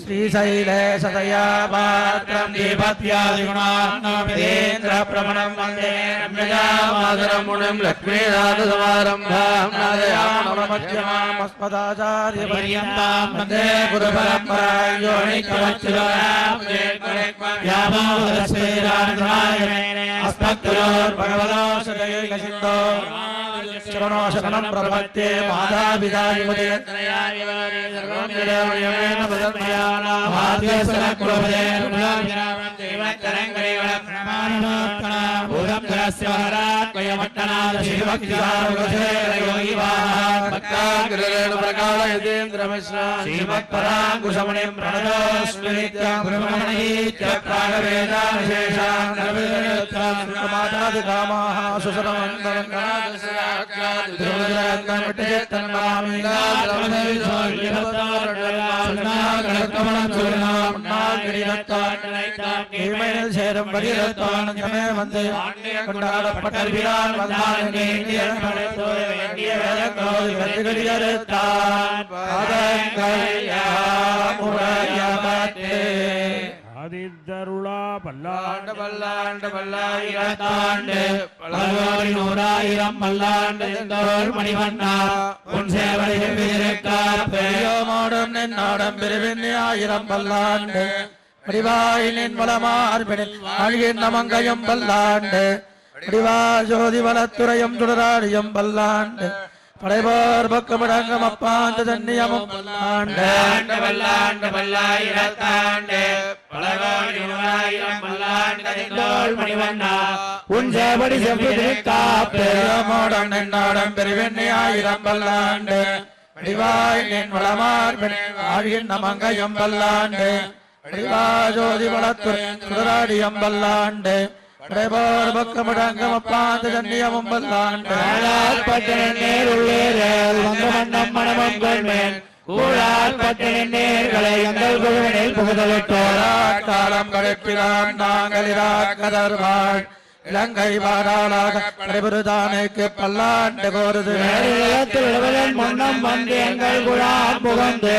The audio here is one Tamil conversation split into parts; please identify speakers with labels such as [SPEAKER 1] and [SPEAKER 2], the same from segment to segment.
[SPEAKER 1] ശ്രീശൈലേ ശതയാപാത്രം ദീപത്യാദിഗുണാത്മേന്ദ്രഭ്രമണം വന്ദേരം ഗുണം ലക്ഷ്മീരാജസമാരംഭാമസ്പദാചാര്യപര്യന്താം വന്ദേ ഗുരുപരമ്പരായോണിക്കവച്ചുരാമേ അസ്മദ്ഗുരോർഭഗവതോ ശതൈകസിദ്ധോ శరణో శరణం ప్రభత్తే మాతాపిതാ శ్రీకృష్ణస్య శ్రీమత్పరాంకుశమణి ప్రణదోస్మిమాతామామీ చేరం వరిరత్వాన్యమే వందే கொண்டாடப்பட்ட பிரான் வந்தான்
[SPEAKER 2] என்று
[SPEAKER 1] வேண்டிய வேதக்கோதி வெற்றிகளியறுத்தான் பதங்கையாமுறையமத்தே பல்லாண்டு பல்லாண்டு பல்லாயிரத்தாண்டு உன் சேவலை பெரியோமோடும் நின்னோடும் பிரிவின் ஆயிரம் பல்லாண்டு மடிவாயினின் வளமார்பினில் ஆழ்கின்ற மங்கையும் பல்லாண்டு. முடிவா ஜோதி வளத்துறையும் சுடராடியும் பல்லாண்டு படைபோர் பக்கமிடங்கம் அப்பாந்த தன்னியமும் பல்லாண்டு
[SPEAKER 3] பல்லாண்டு பல்லாயிரத்தாண்டு நூறாயிரம் பல்லாண்டு
[SPEAKER 1] நின்னாடம் பெருவெண்ணி ஆயிரம் வடிவாய் நின் வளமார் வடிவா ஜோதி சுடராடியம் பல்லாண்டு படைபோர் பக்கமிடங்கம் அப்பாந்த தன்னியமும் பல்லாண்டு
[SPEAKER 3] பட்டணன் நேர் உள்ளேரல் வந்த மன்னம் மனமும் கொள்மேன் கூழால் பட்டணன் நேர்களை எங்கள் குழுவினில் புகுதலிட்டோரா
[SPEAKER 1] காலம் கழிப்பினான் நாங்கள் இராக்கதர்வாள். இலங்கை வாராளாக படைபுரிதானுக்கு பல்லாண்டு கோருது.
[SPEAKER 3] மன்னம் வந்து எங்கள் குழாம் புகந்து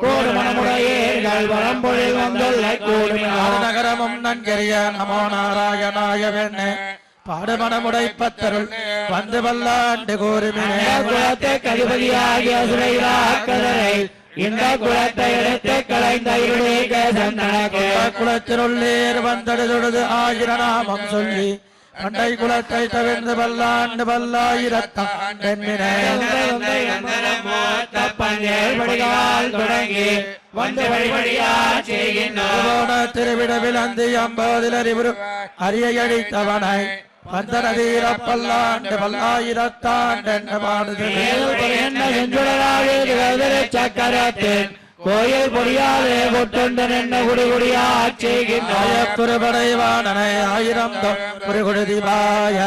[SPEAKER 3] கூடு மனமுடையீர்கள் வரம்பொழில் வந்துள்ள கூடுமினார்.
[SPEAKER 1] நகரமும் நன்கரிய நமோ நாராயணாய வெண்ணே பாடுமணமுடை பத்தருள் வந்து பல்லாண்டு கூறுமினே.
[SPEAKER 3] குலத்தை கதிபதியாகிய சுரையிலாக்கதரை இந்த குலத்தை எடுத்து கலைந்த இருளேக சந்தனக்கு
[SPEAKER 1] குலத்தினுள்ளேர் வந்தடு தொழுது ஆயிர நாமம் சொல்லி பண்டை குலத்தை தவிர்ந்து பல்லாண்டு பல்லாயிரத்தான்
[SPEAKER 3] பஞ்சேல் தொடங்கி வந்து வழிபடியா செய்கின்றோம்
[SPEAKER 1] திருவிடவில் அந்த அம்பதில் அறிவுறு அரியடித்தவனை வந்த நதீர பல்லாண்டு பல்லாயிரத்தாண்டு என்ன பாடுது
[SPEAKER 3] சக்கரத்தின் கோயில் பொடியாலே கொட்டுண்டு நின்ன குடி குடியா செய்கின்றோம்
[SPEAKER 1] குருபடைவானனை ஆயிரம் குருகுடுதிவாய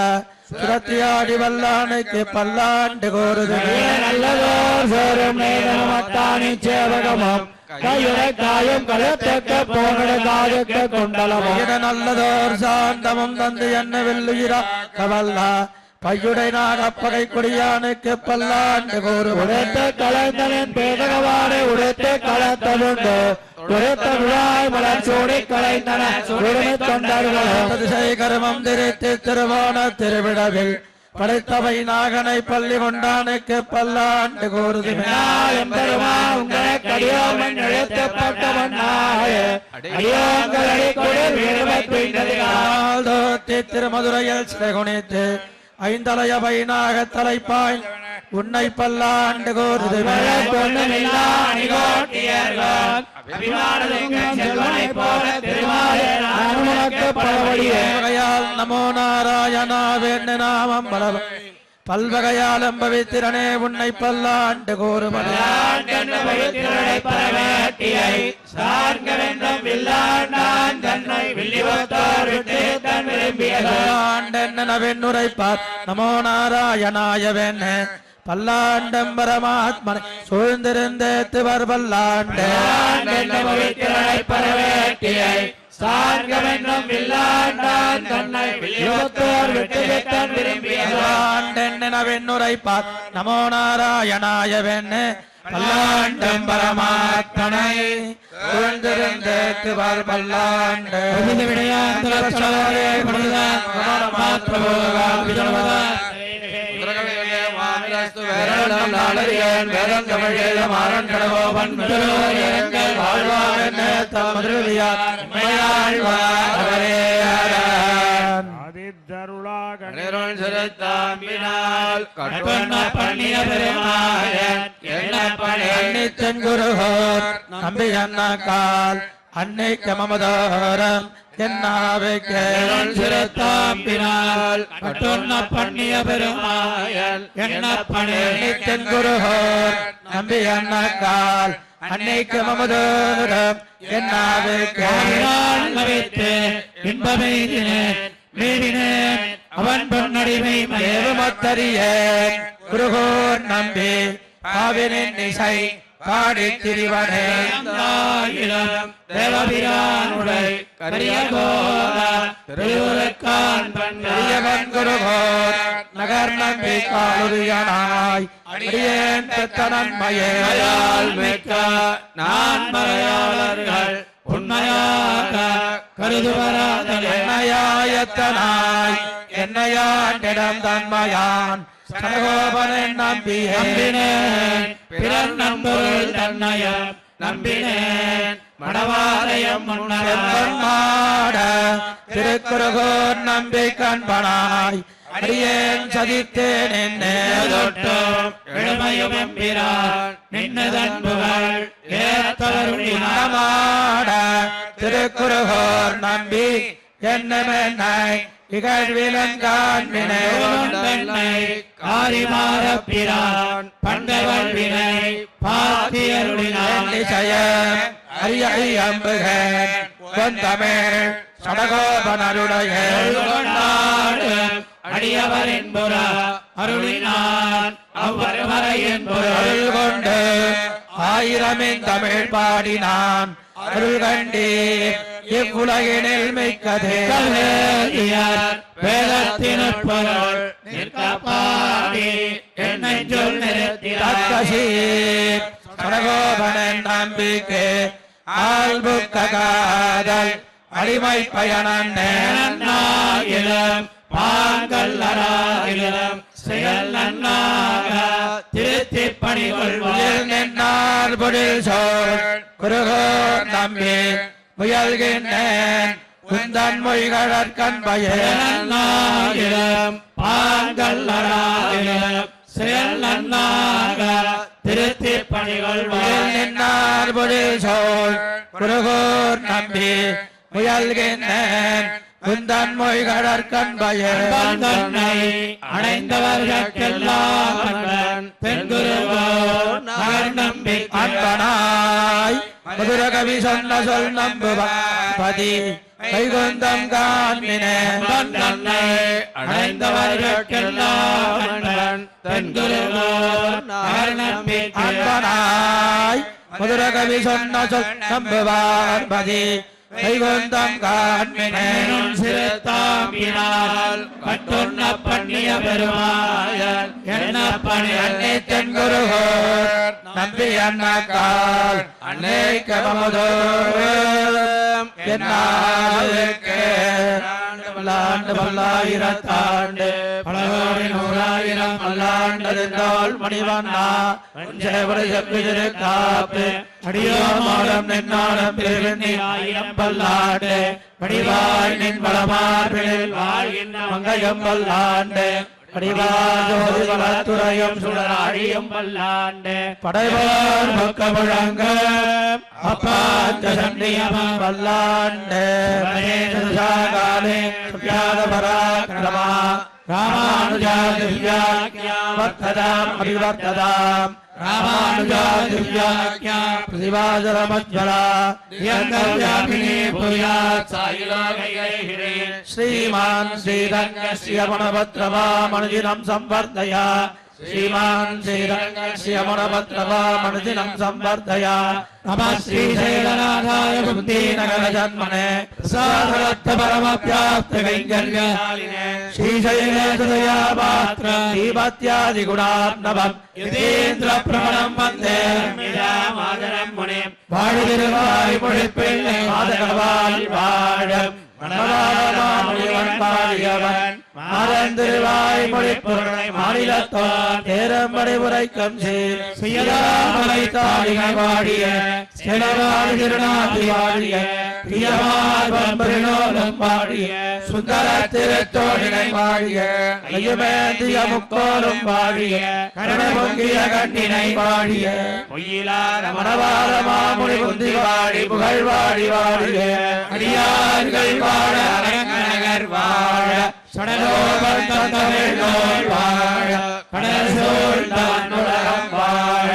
[SPEAKER 1] சுரத்தியாடி வல்லானுக்கு பல்லாண்டு கோருது.
[SPEAKER 3] நல்லதோர் சோறும் நேதனமத்தானி சேவகமும். கழுத்தக்க போனட காதுக்க குண்டலமும்.
[SPEAKER 1] நல்லதோர் சாந்தமும் தந்து என்ன வெல்லுயிரா கவல்லா. பையுடை நாகப்பகை கொடியானுக்கு பல்லாண்டு கோருவது
[SPEAKER 3] உடைத்த கலைந்தனின் பேதகவாறு உடைத்த கலத்ததுண்டு விழாய் கலைந்தன தொண்டர்களும்
[SPEAKER 1] கருமம் திரித்து திருவோண திருவிழவில் படைத்தவை நாகனை பள்ளி கொண்டானுக்கு பல்லாண்டு
[SPEAKER 3] உங்களை கடியோமன் அடியோங்களை
[SPEAKER 1] தோத்தி திருமதுரையில் சிறைகுணித்து ஐந்தலைய பைனாக தலைப்பாய் உன்னை பல்லாண்டு கோருது
[SPEAKER 3] பொண்ணுமில்லா அணிகோட்டியர்கள் அபிமானலிங்கம் செல்வனைப் போல திருமாலே நான் உனக்கு பலவடியே
[SPEAKER 1] பல்வகையால் நமோ நாராயணா வேண்டு நாமம் பலவ பல்வகையால் அம்பவித்திரனே உன்னை பல்லாண்டு கோருமது
[SPEAKER 3] ஆண்டென்ற வயிற்றினை பரவேட்டியை சார்க வேண்டும் வில்லாண்டான் தன்னை வில்லிவத்தார் விட்டு தன் விரும்பியதோ.
[SPEAKER 1] ஆண்டென்ன நவென்னுரைப்பார். நமோ நாராயணாய வேண்ணே பல்லாண்டம் பரமாத்மனை பல்லாண்டு
[SPEAKER 3] ஆண்டென்ற வயிற்றினை பரவேட்டியை சார்க வேண்டும் வில்லாண்டான் தன்னை வில்லிவத்தார் விட்டு தன் விரும்பியதோ.
[SPEAKER 1] ஆண்டென்ன நவென்னுரைப்பார். நமோ நாராயணாய வேண்ணே பல்லாண்டும் பரமாத்மனை புகழ்ந்திருந்து திவர் பல்லாண்டு.
[SPEAKER 3] விடயாந்தர
[SPEAKER 1] வாழ்வார் அனிருள் சிறுத்தாம்பினால்
[SPEAKER 3] கற்பன பண்ணிய பெருமாயன் என்ன
[SPEAKER 1] தென்குருகோர் நம்பி அண்ணாக்கால் அன்னை கமமதோரம் என்னாவை
[SPEAKER 3] சிறுத்தாம்பினால் பண்ணிய பெருமாயன் என்ன பணி?
[SPEAKER 1] அன்னை தென்குருகோர் நம்பி அண்ணாக்கால் அன்னை கமமதோரம் என்னாவை
[SPEAKER 3] இன்பமெய்தினேன் மீறினேன் அவன் பொன்னடிமை மயேவ
[SPEAKER 1] ஏவமத்தறிய குருகோர் நம்பி பாவினின் இசை பாடி திரிவனே
[SPEAKER 3] தேவபிரானுடை
[SPEAKER 1] குருகோர் நகர் நம்பி காலுரியனாய் அடியேன்
[SPEAKER 3] மிக்க நான் மறையாளர்கள் உண்மையாக கருதுவராதலே
[SPEAKER 1] என்னையாயத்தனாய். என்னையாண்டிடம் தன்மையான். சடகோபனன் நம்பியே
[SPEAKER 3] நம்பினேன். பிறர் நண்பர்கள் தன்னைய நம்பினேன். மடவாலயம் முன்னரன்
[SPEAKER 1] செம்பன் மாட திருக்குறுகோர் நம்பி கண்பனாய். அடியேன் சதித்தேன் என்னே
[SPEAKER 3] தொட்டும் எழுமையும் எம்பிரான். நின்னதன் புகழ்
[SPEAKER 1] ஏத்தவருமாட திருக்குறுகோர் நம்பி என்னமென்னை
[SPEAKER 3] காரிமாறப்பிரான் பண்டவள் வினை பாத்தியருளினான்.
[SPEAKER 1] அரிய அம்புகன் தமிழ் சடகோபனருடைய
[SPEAKER 3] அடியவரின் புற அருளினான். அவ்வருவரை என்பொருள்
[SPEAKER 1] அருள் கொண்டு ஆயிரமின் தமிழ் பாடினான். அருள் கண்டீர் இவ்வுலகினில் மிக்கதே.
[SPEAKER 3] கல்வேதியார் வேதத்தினுட் பொருள் நிற்க பாடி என்னை சொல்
[SPEAKER 1] தக்கசீர் சடகோபனன் நம்பிக்கை ஆல்புக்க காதல் அடிமை
[SPEAKER 3] நன்னாயிரம் பாங்கல்லராயிரம் செயல் நன்னாக திருத்திப் பணி கொள்வார்
[SPEAKER 1] உயிர் நின்றார் பொழில் சோர். குருகோர் நம்பி முயல்கின்றேன் குந்தன் மொழிகளற்கண் பயன்
[SPEAKER 3] நன்னாயிரம் பாங்கல்லராயிரம் செயல் நன்னாக திருத்திப் பணி
[SPEAKER 1] உயிர்
[SPEAKER 3] கொள்வார்
[SPEAKER 1] நின்றார் பொழில் சோர். குருகோர் நம்பி முயல்கின்றேன். குந்தன் மொழிகளற்கண் பயன்
[SPEAKER 3] தன்னை அடைந்தவர்கெல்லாம்
[SPEAKER 1] அன்பனாய். மதுரகவி சொன்ன சொல் நம்புவாதி கைகுந்தம் காண்பினே.
[SPEAKER 3] அடைந்தவர்கெல்லாம்
[SPEAKER 1] அன்பனாய். மதுரகவி சொன்ன சொல் நம்புவார்பதி கைகுந்தம் காண்பினே
[SPEAKER 3] சிறுத்தாம்பினால் கட்டுண்ண பண்ணிய பெருமாயன் என்ன பணி
[SPEAKER 1] அன்னை தென்குருகோர் நம்பி அண்ணா கால் அன்னை கமமுதோம் என்னாலுக்கே பல்லாண்டு பல்லாயிரத்தாண்டு. பலகோடி நூறாயிரம் பல்லாண்டதின்றால் மணிவண்ணா சேவடி செப்பி காப்பு அடியோ நின்னாடம் பிரிவின் ஆயிரம் பல்லாண்டு. படிவாய் நின் பலமார்பில்
[SPEAKER 3] வாழ்கின்ற
[SPEAKER 1] மங்கையம் பல்லாண்டு. வளத்துறையும் சுடராழியும்
[SPEAKER 3] பல்லாண்டு.
[SPEAKER 1] படைவார் பக்க முழங்க அப்பாந்த சண்டியம பல்லாண்டு. பராக்கிரமா ராமானுஜா வர்த்ததாம் அபிவர்த்ததாம். रामानुजादिव्याख्या प्रतिवादरमज्वला यन्नव्यापिनी
[SPEAKER 3] भूयात् सायुलोकैर्हिरे
[SPEAKER 1] श्रीमान् श्रीरङ्गस्य गुणभद्रवामनुजिनं संवर्धया श्रीमान श्रीमान् श्रीरङ्गस्य मुरपत्रवामनुदिनं संवर्धय
[SPEAKER 3] नमः श्रीशैलनाथाय
[SPEAKER 1] बुद्धीनगरजन्मने
[SPEAKER 3] साधरत्तपरमव्याप्तकैङ्गल्यालिने श्रीशैलेशदया पात्र
[SPEAKER 1] श्रीपत्यादिगुणात्मवम्
[SPEAKER 3] यतीन्द्रप्रमणम् वन्दे मादरम् मुने वायुदिर्वायुपुषिपेण्णे मादकवाल्वाडम्
[SPEAKER 1] மாதகவால் வாழ மொழிப்பொருளை மாநிலத்தோர் தேரம்படை உரைக்கம் திருநாதி பிரியமார்வம் பெருநோலம் பாடிய சுந்தர திருத்தோழினை வாடிய கையுமேந்திய முக்கோலும் வாடிய கருணை பொங்கிய கண்ணினை வாடிய
[SPEAKER 3] பொய்யிலார
[SPEAKER 1] மணவாள மாமுனி புந்தி வாடி புகழ் வாடி வாடிய அடியார்கள் வாழ அரங்கநகர் வாழ சடலோபல் தந்தமிழ் நோய் வாழ கடல் சூழ் தான் உலகம் வாழ.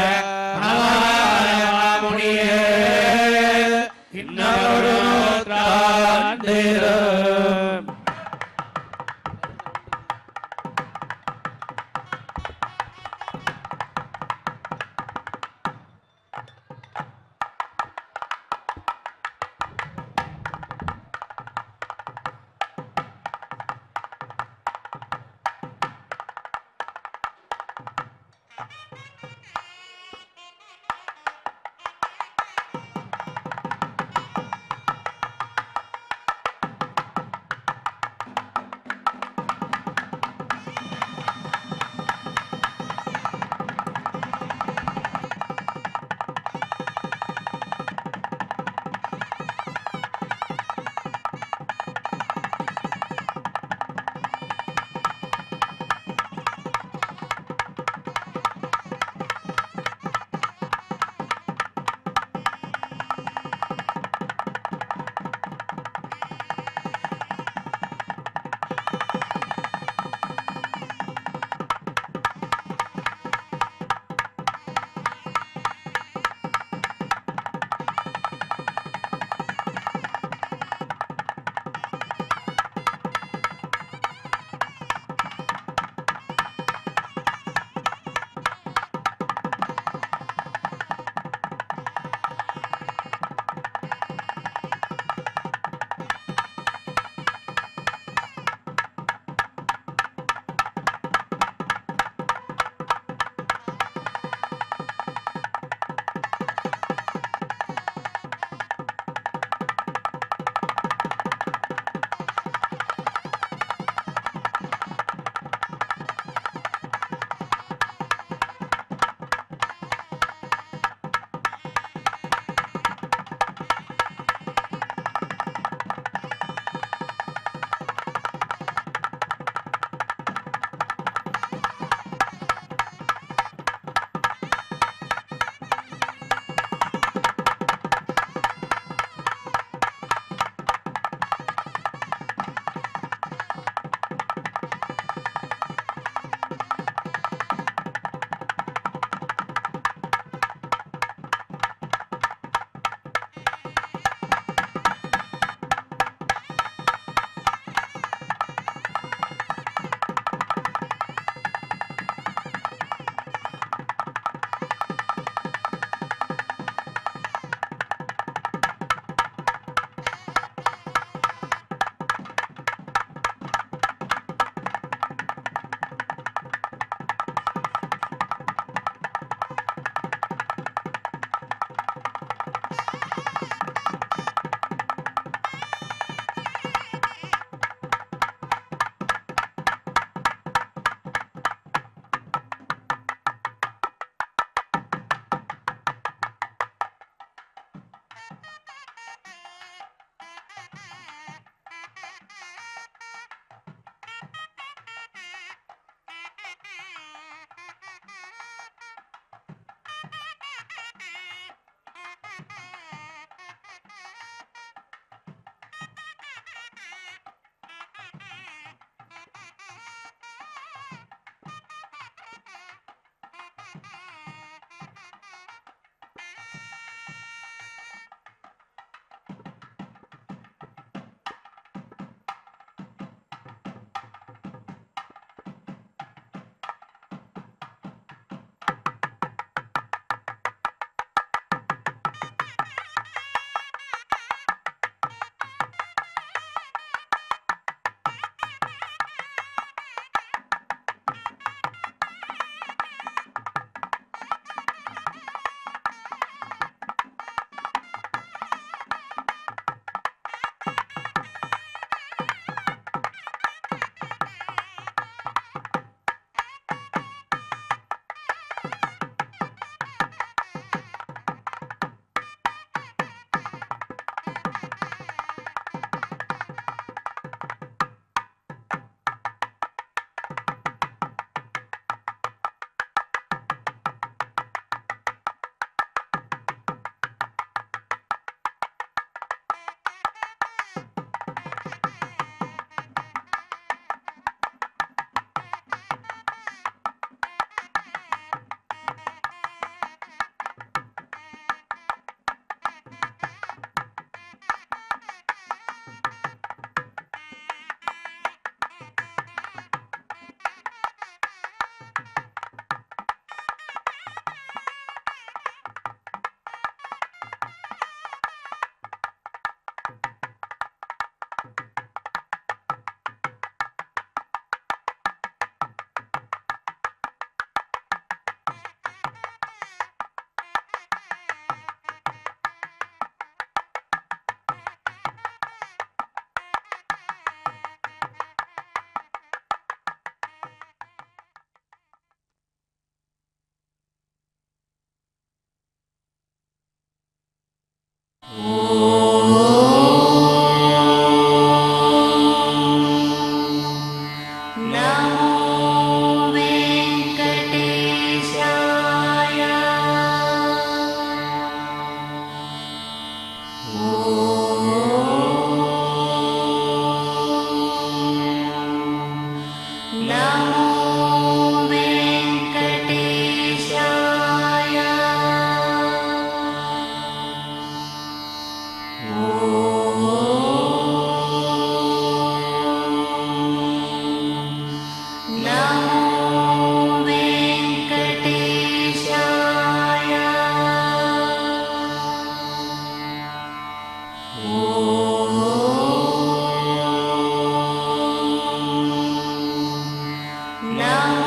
[SPEAKER 3] நமோ